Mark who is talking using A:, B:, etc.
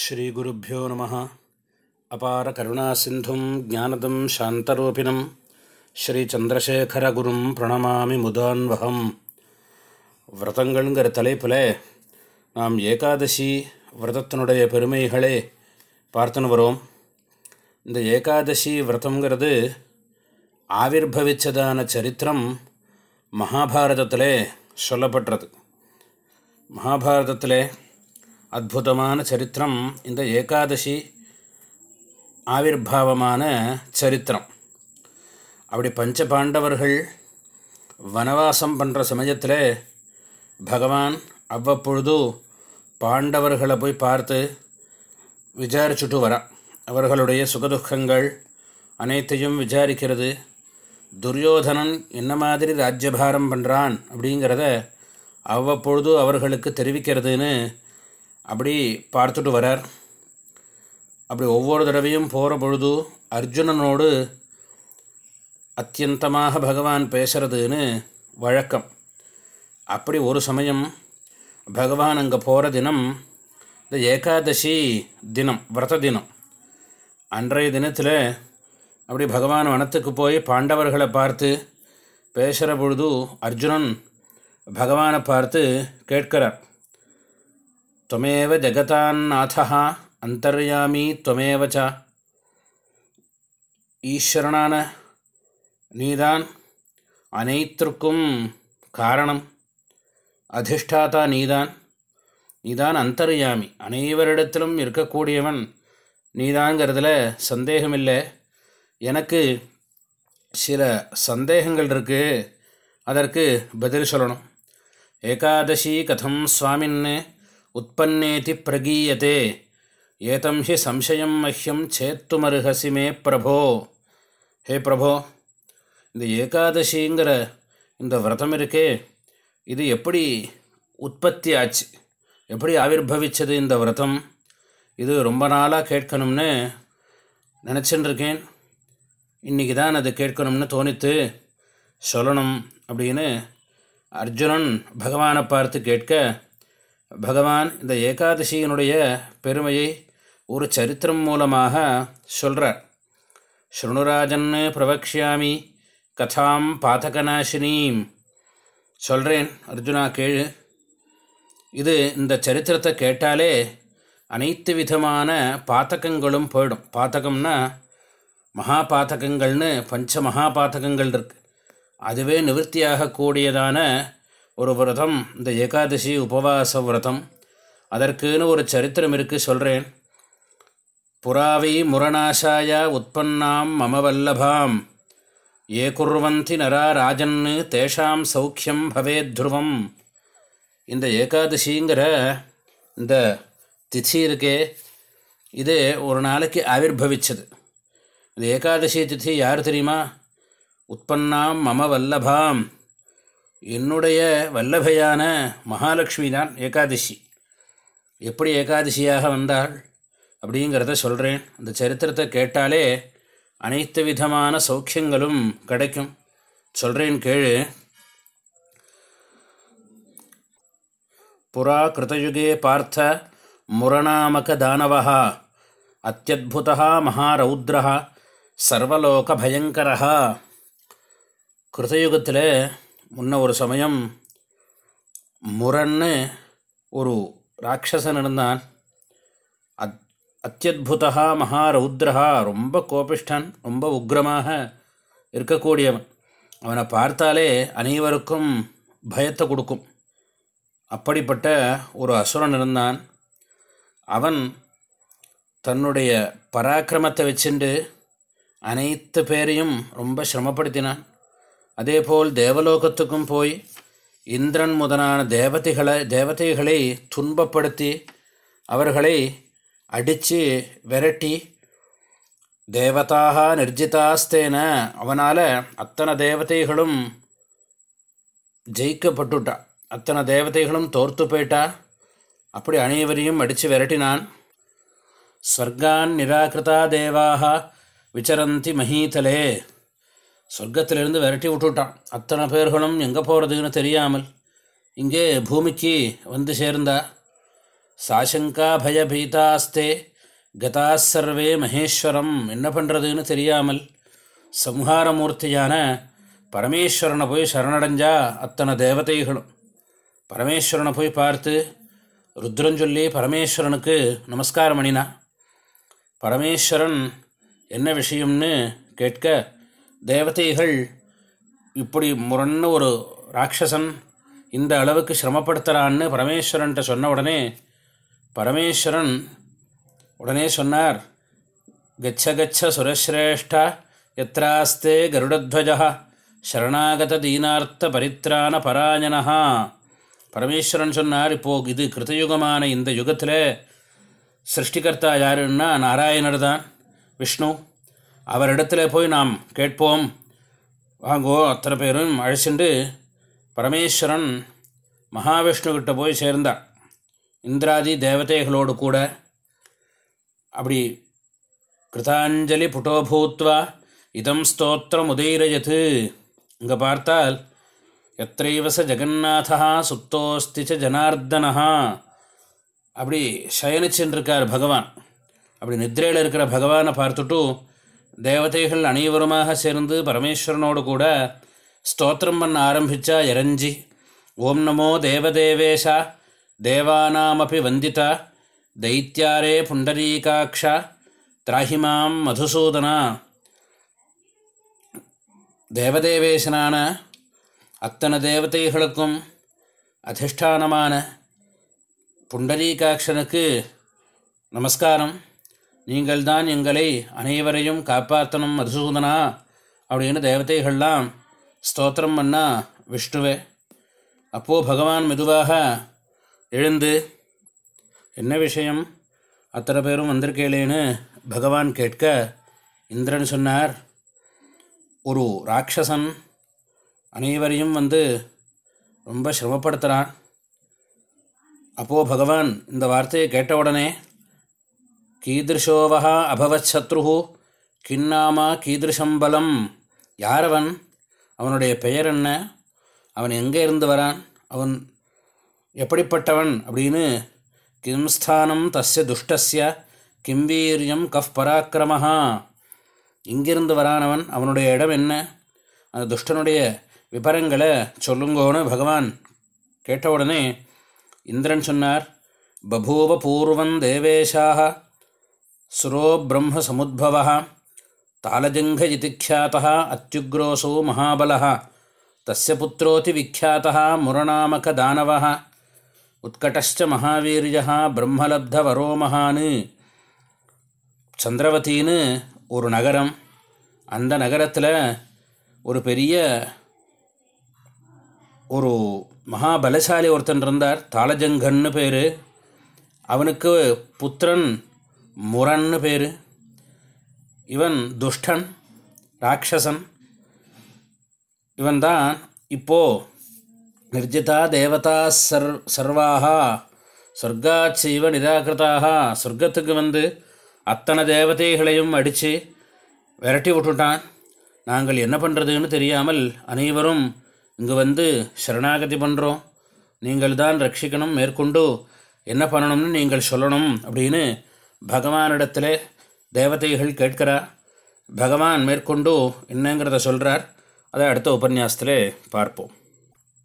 A: ஸ்ரீகுருப்போ நம. அபார கருணா சிந்தும் ஜானதம் சாந்தரூபிணம். ஸ்ரீச்சந்திரசேகரகுரும் பிரணமாமி முதான்வகம். விரதங்கள்ங்கிற தலைப்பில் நாம் ஏகாதசி விரதத்தினுடைய பெருமைகளை பார்த்துன்னு வரோம். இந்த ஏகாதசி விரதங்கிறது ஆவிர்வவிச்சதான சரித்திரம் மகாபாரதத்தில் சொல்லப்பட்டது. மகாபாரதத்தில் அற்புதமான சரித்திரம். இந்த ஏகாதசி ஆவிர்வாவமான சரித்திரம். அப்படி பஞ்ச பாண்டவர்கள் வனவாசம் பண்ணுற சமயத்தில் பகவான் அவ்வப்பொழுது பாண்டவர்களை போய் பார்த்து விசாரிச்சுட்டு வரான் அவர்களுடைய சுகதுக்கங்கள் அனைத்தையும் விசாரிக்கிறது. துரியோதனன் என்ன மாதிரி ராஜ்யபாரம் பண்ணுறான் அப்படிங்கிறத அவ்வப்பொழுது அவர்களுக்கு தெரிவிக்கிறதுன்னு அப்படி பார்த்துட்டு வரார். அப்படி ஒவ்வொரு தடவையும் போகிற பொழுது அர்ஜுனனோடு அத்தியந்தமாக பகவான் பேசுகிறதுன்னு வழக்கம். அப்படி ஒரு சமயம் பகவான் அங்கே போகிற தினம் இந்த ஏகாதசி தினம் விரத தினம். அன்றைய தினத்தில் அப்படி பகவான் வனத்துக்கு போய் பாண்டவர்களை பார்த்து பேசுகிற பொழுது அர்ஜுனன் பகவானை பார்த்து கேட்கிறார். துவமேவ ஜகதான்னாதா அந்தர்யாமி துவமேவ ச ஈஸ்வரனான நீதான் அனைத்திற்கும் காரணம் அதிஷ்டாதா நீதான் நீதான் அந்தர்யாமி அனைவரிடத்திலும் இருக்கக்கூடியவன் நீதாங்கிறதுல சந்தேகமில்லை। எனக்கு சில சந்தேகங்கள் இருக்குது அதற்கு பதில் சொல்லணும்। ஏகாதசி கதம் சுவாமின்னு உற்பத்தேதி பிரகீயத்தே ஏதம் ஹி சம்சயம் மஹ்யம் சேத்துமருகசி மே பிரபோ ஹே பிரபோ இந்த ஏகாதசிங்கிற இந்த விரதம் இருக்கே இது எப்படி உற்பத்தி ஆச்சு? எப்படி ஆவிர்வவிச்சது இந்த விரதம்? இது ரொம்ப நாளாக கேட்கணும்னு நினச்சின்னு இருக்கேன் இன்றைக்கி தான் அது கேட்கணும்னு தோணித்து சொல்லணும் அப்படின்னு அர்ஜுனன் பகவானை பார்த்து கேட்க பகவான் இந்த ஏகாதசியினுடைய பெருமையை ஒரு சரித்திரம் மூலமாக சொல்கிறார் ஸ்ருணுராஜன் பிரவக்ஷாமி கதாம் பாதகநாசினீம். சொல்கிறேன் அர்ஜுனா கேழு இது இந்த சரித்திரத்தை கேட்டாலே அனைத்து விதமான பாத்தகங்களும் போயிடும். பாத்தகம்னா மகா பாத்தகங்கள்னு பஞ்ச மகா பாத்தகங்கள் இருக்குது அதுவே நிவர்த்தியாகக்கூடியதான ஒரு விரதம் இந்த ஏகாதசி உபவாச விரதம். அதற்குன்னு ஒரு சரித்திரம் இருக்குது சொல்கிறேன் புறாவை முரணாசாயா உற்பன்னாம் மம வல்லபாம். ஏ குர்வந்தி நரா ராஜன்னு தேஷாம் சௌக்கியம் பவேத் துருவம். இந்த ஏகாதசிங்கிற இந்த திதி இருக்கே இது ஒரு நாளைக்கு ஆவிர்வவிச்சது இந்த ஏகாதசி திதி யார் தெரியுமா? உற்பன்னாம் மம வல்லபாம். என்னுடைய வல்லபையான மகாலட்சுமி தான் ஏகாதசி. எப்படி ஏகாதசியாக வந்தாள் அப்படிங்கிறத சொல்கிறேன் அந்த சரித்திரத்தை கேட்டாலே அனைத்து விதமான சௌக்கியங்களும் கிடைக்கும். சொல்கிறேன் கேளு. புறா கிருதயுகே பார்த்த முரணாமக தானவா அத்தியுதா மகாரௌத்ரா சர்வலோக பயங்கரா கிருதயுகத்தில் முன்ன ஒரு சமயம் முரன்னு ஒரு ராட்சசன் இருந்தான். அத் அத்தியுதா மகாரௌத்ரஹா ரொம்ப கோபிஷ்டன் ரொம்ப உக்ரமாக இருக்கக்கூடியவன். அவனை பார்த்தாலே அனைவருக்கும் பயத்தை கொடுக்கும். அப்படிப்பட்ட ஒரு அசுரன் இருந்தான். அவன் தன்னுடைய பராக்கிரமத்தை வச்சுண்டு அனைத்து பேரையும் ரொம்ப சிரமப்படுத்தினான். அதேபோல் தேவலோகத்துக்கும் போய் இந்திரன் முதலான தேவதைகளை தேவதைகளை துன்பப்படுத்தி அவர்களை அடித்து விரட்டி தேவதாக நிர்ஜிதாஸ்தேன அவனால் அத்தனை தேவதைகளும் ஜெயிக்கப்பட்டுட்டா. அத்தனை தேவதைகளும் தோர்த்து போயிட்டா. அப்படி அனைவரையும் அடித்து விரட்டினான். ஸ்வர்கான் நிராகிருதா தேவாக விச்சரந்தி மஹீதலே சொர்க்கத்திலிருந்து விரட்டி விட்டுட்டான் அத்தனை பேர்களும் எங்கே போகிறதுன்னு தெரியாமல் இங்கே பூமிக்கு வந்து சேர்ந்தா சாசங்கா பயபீதாஸ்தே கதா சர்வே மகேஸ்வரம் என்ன பண்ணுறதுன்னு தெரியாமல் சம்ஹாரமூர்த்தியான பரமேஸ்வரனை போய் சரணடைஞ்சா அத்தனை தேவதைகளும். பரமேஸ்வரனை போய் பார்த்து ருத்ரஞ்சொல்லி பரமேஸ்வரனுக்கு நமஸ்காரம் பண்ணினா பரமேஸ்வரன் என்ன விஷயம்னு கேட்க தேவதைகள் இப்படி முரண்னு ஒரு ராட்சசன் இந்த அளவுக்கு சிரமப்படுத்துகிறான்னு பரமேஸ்வரன்ட்ட சொன்ன உடனே பரமேஸ்வரன் உடனே சொன்னார் கச்ச கச்ச சுரஸ்ரேஷ்டா எத்ராஸ்தே கருடத்வஜா சரணாகத தீனார்த்த பரித்ராண பராயணா பரமேஸ்வரன் சொன்னார் இப்போது இது கிருத்தயுகமான இந்த யுகத்தில் சிருஷ்டிகர்த்தா யாருன்னா நாராயணர் தான் விஷ்ணு. அவரிடத்துல போய் நாம் கேட்போம். வாங்கோ அத்தனை பேரும் அழைச்சிண்டு பரமேஸ்வரன் மகாவிஷ்ணுக்கிட்ட போய் சேர்ந்தார். இந்திராதி தேவதைகளோடு கூட. அப்படி கிருதாஞ்சலி புட்டோபூத்வா இதம் ஸ்தோத்திரம் உதயிரஜது. இங்கே பார்த்தால் எத்தைவ ச ஜெகநாதா சுத்தோஸ்தி ச ஜனார்தனஹா. அப்படி சயனிச்சுருக்கார் பகவான். அப்படி நித்ரையில் இருக்கிற பகவானை பார்த்துட்டு தேவதைகள் அனைவருமாக சேர்ந்து பரமேஸ்வரனோடு கூட ஸ்தோத்திரம் பண்ண ஆரம்பித்தா இறஞ்சி. ஓம் நமோ தேவதேவேஷா தேவானாமபி வந்திதா தைத்தியாரே புண்டரீகாட்சா திராஹிமாம் மதுசூதனா. தேவதேவேசனான அத்தனை தேவதைகளுக்கும் அதிஷ்டானமான புண்டரீகாட்சனுக்கு நமஸ்காரம். நீங்கள்தான் எங்களை அனைவரையும் காப்பாற்றணும் மதுசூதனா அப்படின்னு தேவதைகள்லாம் ஸ்தோத்திரம் பண்ணா விஷ்ணுவே அப்போது பகவான் மெதுவாக எழுந்து என்ன விஷயம்? அத்தனை பேரும் வந்திருக்கேளேன்னு பகவான் கேட்க இந்திரன் சொன்னார் ஒரு ராட்சசன் அனைவரையும் வந்து ரொம்ப சிரமப்படுத்துகிறான் அப்போது பகவான் இந்த வார்த்தையை கேட்ட உடனே கீதிருஷோவா அபவத் சத்ரு கின்னாமா கீதிருஷம் பலம். யாரவன்? அவனுடைய பெயர் என்ன? அவன் எங்கே இருந்து வரான்? அவன் எப்படிப்பட்டவன்? அப்படின்னு கிம் ஸ்தானம் தஸ்ய துஷ்டஸ்ய கிம் வீரியம் கஃப் பராக்கிரமஹா. இங்கிருந்து வரானவன் அவனுடைய இடம் என்ன? அந்த துஷ்டனுடைய விபரங்களை சொல்லுங்கோன்னு பகவான் கேட்ட உடனே இந்திரன் சொன்னார் பபூவ பூர்வம் தேவேஷாக சுரோ பிரம்ம சமுদ্भव தாளஜங்க இதிக்கியாத்த அத்யுக்ரோசோ மகாபல தஸ்ய புத்திரோதி விக்கியாத்த முரணாமக தானவ உத்கட்டச்ச மகாவீரிய பிரம்மலப்தவரோ மகான் சந்திரவத்தின்னு ஒரு நகரம். அந்த நகரத்தில் ஒரு பெரிய ஒரு மகாபலசாலி ஒருத்தன் இருந்தார் தாளஜங்கன்னு பேர். அவனுக்கு புத்திரன் முரன்னு பேர். இவன் துஷ்டன் ராட்சசன். இவன் தான் இப்போது நிர்ஜிதா தேவதா சர் சர்வாக சொர்க்காத் நிராகிருதாக சொர்க்கத்துக்கு வந்து அத்தனை தேவதைகளையும் அடித்து விரட்டி விட்டுட்டான். நாங்கள் என்ன பண்ணுறதுன்னு தெரியாமல் அனைவரும் இங்கு வந்து சரணாகதி பண்ணுறோம் நீங்கள் தான் ரட்சிக்கணும் மேற்கொண்டு என்ன பண்ணணும்னு நீங்கள் சொல்லணும் அப்படின்னு பகவானிடத்தில் தேவதைகள் கேட்கிறா பகவான் மேற்கொண்டு என்னங்கிறத சொல்கிறார் அதை அடுத்த உபன்யாசத்தில் பார்ப்போம்.